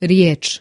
riječ.